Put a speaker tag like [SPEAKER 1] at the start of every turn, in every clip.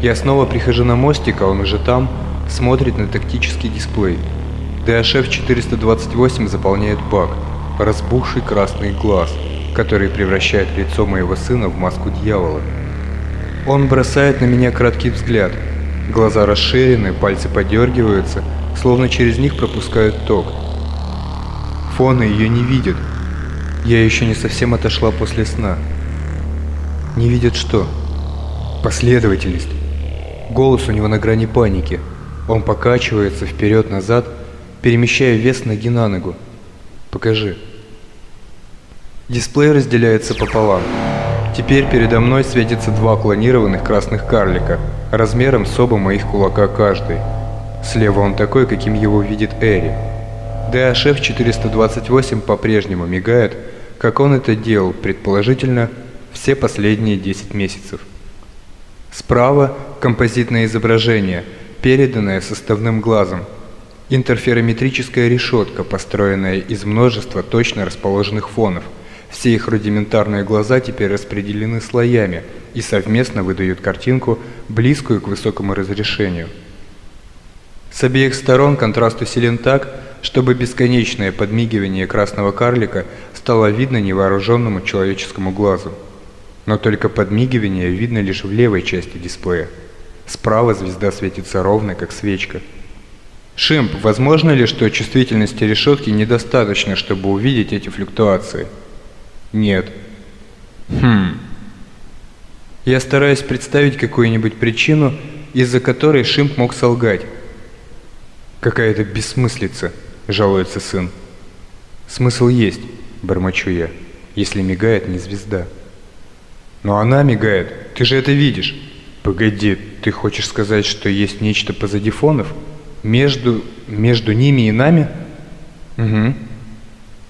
[SPEAKER 1] Я снова прихожу на мостик, а он уже там, смотрит на тактический дисплей. DHF 428 заполняет бак, разбухший красный глаз, который превращает лицо моего сына в маску дьявола. Он бросает на меня краткий взгляд. Глаза расширены, пальцы подергиваются, словно через них пропускают ток. Фона ее не видит. Я еще не совсем отошла после сна. Не видит что? Последовательность. Голос у него на грани паники. Он покачивается вперед-назад, перемещая вес ноги на ногу. Покажи. Дисплей разделяется пополам. Теперь передо мной светится два клонированных красных карлика, размером с оба моих кулака каждый. Слева он такой, каким его видит Эри. DHF 428 по-прежнему мигает, как он это делал, предположительно, все последние 10 месяцев. Справа композитное изображение, переданное составным глазом. Интерферометрическая решетка, построенная из множества точно расположенных фонов. Все их рудиментарные глаза теперь распределены слоями и совместно выдают картинку, близкую к высокому разрешению. С обеих сторон контраст усилен так, чтобы бесконечное подмигивание красного карлика стало видно невооруженному человеческому глазу но только подмигивание видно лишь в левой части дисплея. Справа звезда светится ровно, как свечка. Шимп, возможно ли, что чувствительности решетки недостаточно, чтобы увидеть эти флюктуации? Нет. Хм. Я стараюсь представить какую-нибудь причину, из-за которой Шимп мог солгать. Какая-то бессмыслица, жалуется сын. Смысл есть, бормочу я, если мигает не звезда. Но она мигает. Ты же это видишь. Погоди, ты хочешь сказать, что есть нечто позади фонов? Между... между ними и нами? Угу.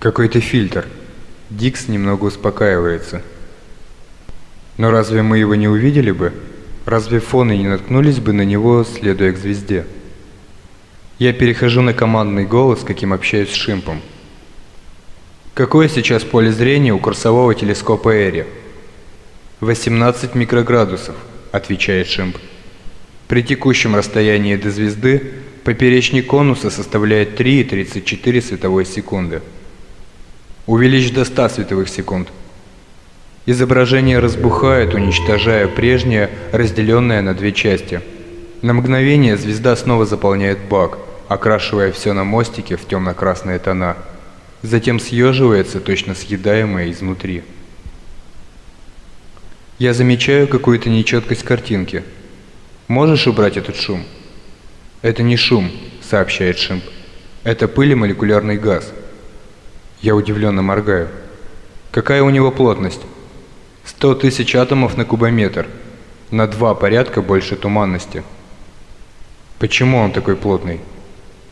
[SPEAKER 1] Какой-то фильтр. Дикс немного успокаивается. Но разве мы его не увидели бы? Разве фоны не наткнулись бы на него, следуя к звезде? Я перехожу на командный голос, каким общаюсь с Шимпом. Какое сейчас поле зрения у курсового телескопа Эри? 18 микроградусов, отвечает Шимп. При текущем расстоянии до звезды поперечник конуса составляет 3,34 световой секунды. Увеличь до 100 световых секунд. Изображение разбухает, уничтожая прежнее, разделенное на две части. На мгновение звезда снова заполняет бак, окрашивая все на мостике в темно-красные тона. Затем съеживается, точно съедаемое изнутри. Я замечаю какую-то нечеткость картинки. Можешь убрать этот шум? Это не шум, сообщает Шимп. Это пыль и молекулярный газ. Я удивленно моргаю. Какая у него плотность? 100 тысяч атомов на кубометр. На два порядка больше туманности. Почему он такой плотный?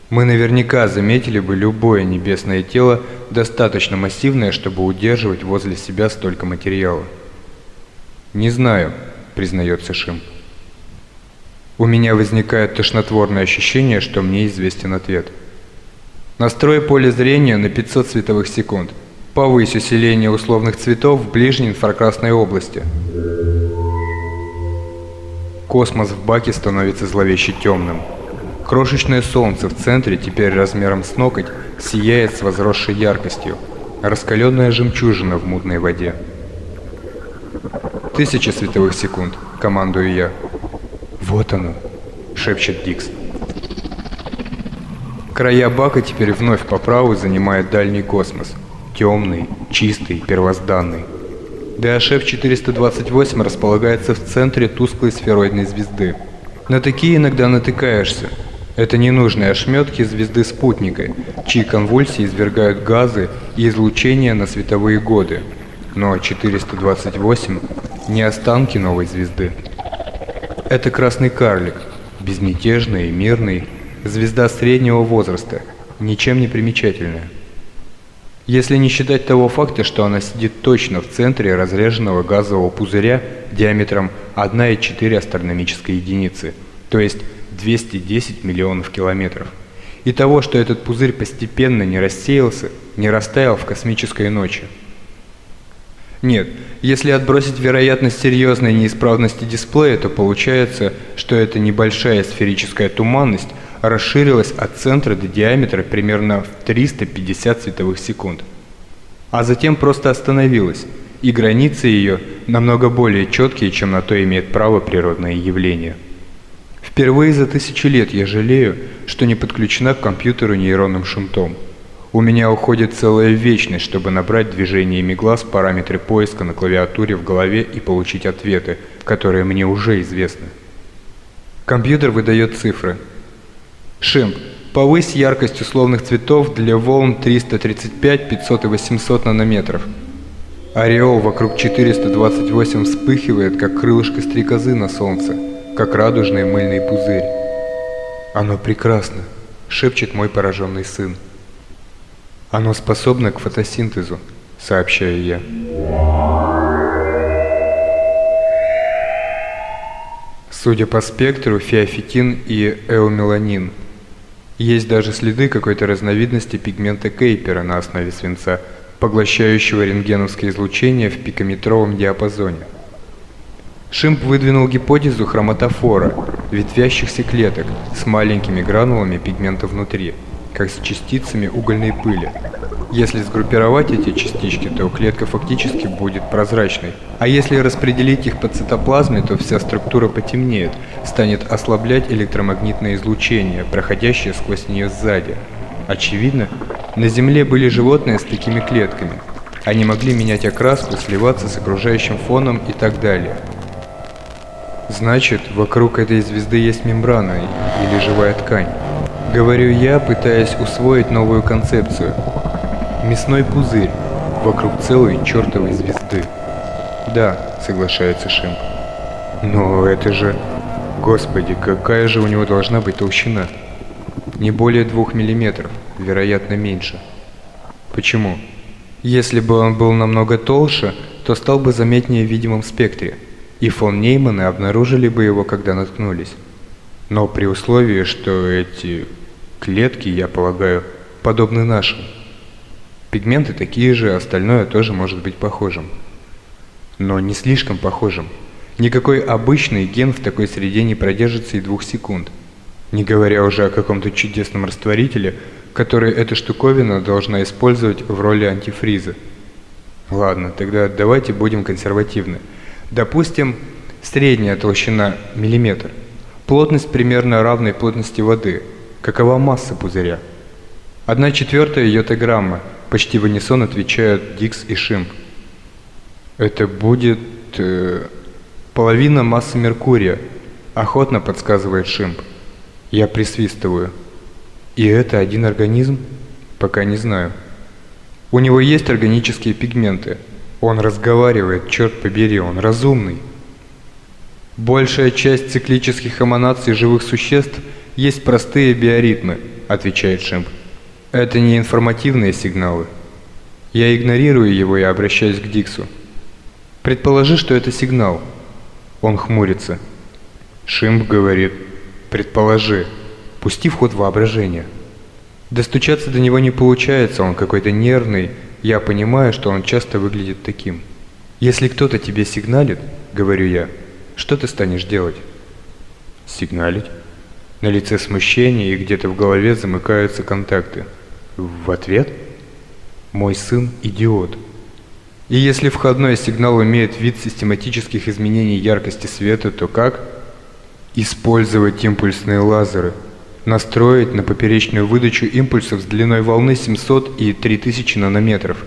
[SPEAKER 1] Мы наверняка заметили бы любое небесное тело, достаточно массивное, чтобы удерживать возле себя столько материала. «Не знаю», — признается Шим. У меня возникает тошнотворное ощущение, что мне известен ответ. Настрой поле зрения на 500 световых секунд. Повысь усиление условных цветов в ближней инфракрасной области. Космос в баке становится зловеще темным. Крошечное солнце в центре, теперь размером с ноготь, сияет с возросшей яркостью. Раскаленная жемчужина в мутной воде. Тысяча световых секунд, командую я. Вот оно, шепчет Дикс. Края бака теперь вновь по праву занимает дальний космос. Темный, чистый, первозданный. DHF 428 располагается в центре тусклой сфероидной звезды. На такие иногда натыкаешься. Это ненужные ошметки звезды спутника, чьи конвульсии извергают газы и излучения на световые годы. Но 428 не останки новой звезды. Это красный карлик, безмятежный и мирный, звезда среднего возраста, ничем не примечательная. Если не считать того факта, что она сидит точно в центре разреженного газового пузыря диаметром 1,4 астрономической единицы, то есть 210 миллионов километров, и того, что этот пузырь постепенно не рассеялся, не растаял в космической ночи. Нет, если отбросить вероятность серьезной неисправности дисплея, то получается, что эта небольшая сферическая туманность расширилась от центра до диаметра примерно в 350 световых секунд. А затем просто остановилась, и границы ее намного более четкие, чем на то имеет право природное явление. Впервые за тысячи лет я жалею, что не подключена к компьютеру нейронным шунтом. У меня уходит целая вечность, чтобы набрать движениями глаз параметры поиска на клавиатуре в голове и получить ответы, которые мне уже известны. Компьютер выдает цифры. Шимп. Повысь яркость условных цветов для волн 335, 500 и 800 нанометров. Ореол вокруг 428 вспыхивает, как крылышко стрекозы на солнце, как радужный мыльный пузырь. Оно прекрасно, шепчет мой пораженный сын. Оно способно к фотосинтезу, сообщаю я. Судя по спектру, фиофитин и эомеланин. Есть даже следы какой-то разновидности пигмента Кейпера на основе свинца, поглощающего рентгеновское излучение в пикометровом диапазоне. Шимп выдвинул гипотезу хроматофора, ветвящихся клеток с маленькими гранулами пигмента внутри – как с частицами угольной пыли. Если сгруппировать эти частички, то клетка фактически будет прозрачной. А если распределить их по цитоплазме, то вся структура потемнеет, станет ослаблять электромагнитное излучение, проходящее сквозь нее сзади. Очевидно, на Земле были животные с такими клетками. Они могли менять окраску, сливаться с окружающим фоном и так далее. Значит, вокруг этой звезды есть мембрана или живая ткань. Говорю я, пытаясь усвоить новую концепцию. Мясной пузырь вокруг целой чертовой звезды. Да, соглашается Шимп. Но это же... Господи, какая же у него должна быть толщина? Не более двух миллиметров, вероятно меньше. Почему? Если бы он был намного толще, то стал бы заметнее в видимом спектре, и фон Нейманы обнаружили бы его, когда наткнулись. Но при условии, что эти Клетки, я полагаю, подобны нашим. Пигменты такие же, остальное тоже может быть похожим. Но не слишком похожим. Никакой обычный ген в такой среде не продержится и двух секунд. Не говоря уже о каком-то чудесном растворителе, который эта штуковина должна использовать в роли антифриза. Ладно, тогда давайте будем консервативны. Допустим, средняя толщина миллиметр. Плотность примерно равной плотности воды – Какова масса пузыря? Одна четвертая йотаграмма, почти в унисон отвечают Дикс и Шимп. Это будет э, половина массы Меркурия, охотно подсказывает Шимп. Я присвистываю. И это один организм? Пока не знаю. У него есть органические пигменты. Он разговаривает, черт побери, он разумный. Большая часть циклических эманаций живых существ – есть простые биоритмы, отвечает Шимп. Это не информативные сигналы. Я игнорирую его и обращаюсь к Диксу. Предположи, что это сигнал. Он хмурится. Шимп говорит, предположи, пусти в ход воображения. Достучаться до него не получается, он какой-то нервный, я понимаю, что он часто выглядит таким. Если кто-то тебе сигналит, говорю я, что ты станешь делать? Сигналить? На лице смущение и где-то в голове замыкаются контакты. В ответ? Мой сын – идиот. И если входной сигнал имеет вид систематических изменений яркости света, то как? Использовать импульсные лазеры. Настроить на поперечную выдачу импульсов с длиной волны 700 и 3000 нанометров.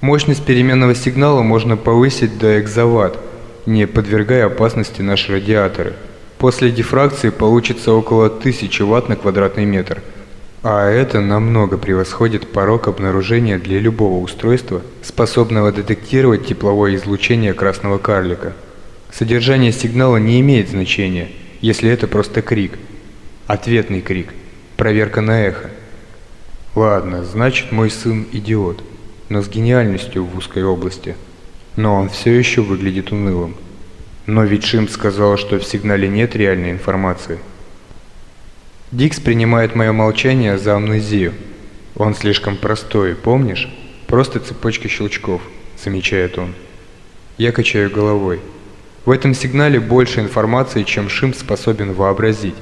[SPEAKER 1] Мощность переменного сигнала можно повысить до экзаватт, не подвергая опасности наши радиаторы – После дифракции получится около 1000 Вт на квадратный метр. А это намного превосходит порог обнаружения для любого устройства, способного детектировать тепловое излучение красного карлика. Содержание сигнала не имеет значения, если это просто крик. Ответный крик. Проверка на эхо. Ладно, значит мой сын идиот, но с гениальностью в узкой области. Но он все еще выглядит унылым. Но ведь Шим сказал, что в сигнале нет реальной информации. Дикс принимает мое молчание за амнезию. Он слишком простой, помнишь? Просто цепочка щелчков, замечает он. Я качаю головой. В этом сигнале больше информации, чем Шимп способен вообразить.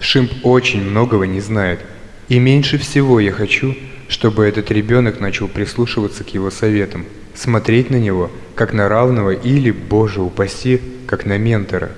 [SPEAKER 1] Шимп очень многого не знает. И меньше всего я хочу, чтобы этот ребенок начал прислушиваться к его советам, смотреть на него, как на равного или, боже упаси, как на ментора.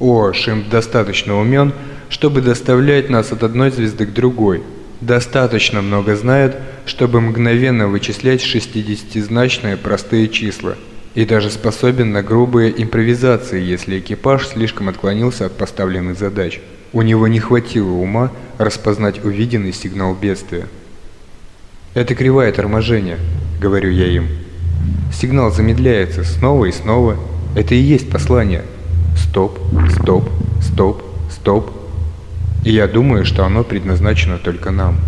[SPEAKER 1] О, Шимп достаточно умен, чтобы доставлять нас от одной звезды к другой. Достаточно много знает, чтобы мгновенно вычислять 60-значные простые числа. И даже способен на грубые импровизации, если экипаж слишком отклонился от поставленных задач. У него не хватило ума распознать увиденный сигнал бедствия. «Это кривая торможения», — говорю я им. Сигнал замедляется снова и снова. Это и есть послание. Стоп, стоп, стоп, стоп. И я думаю, что оно предназначено только нам.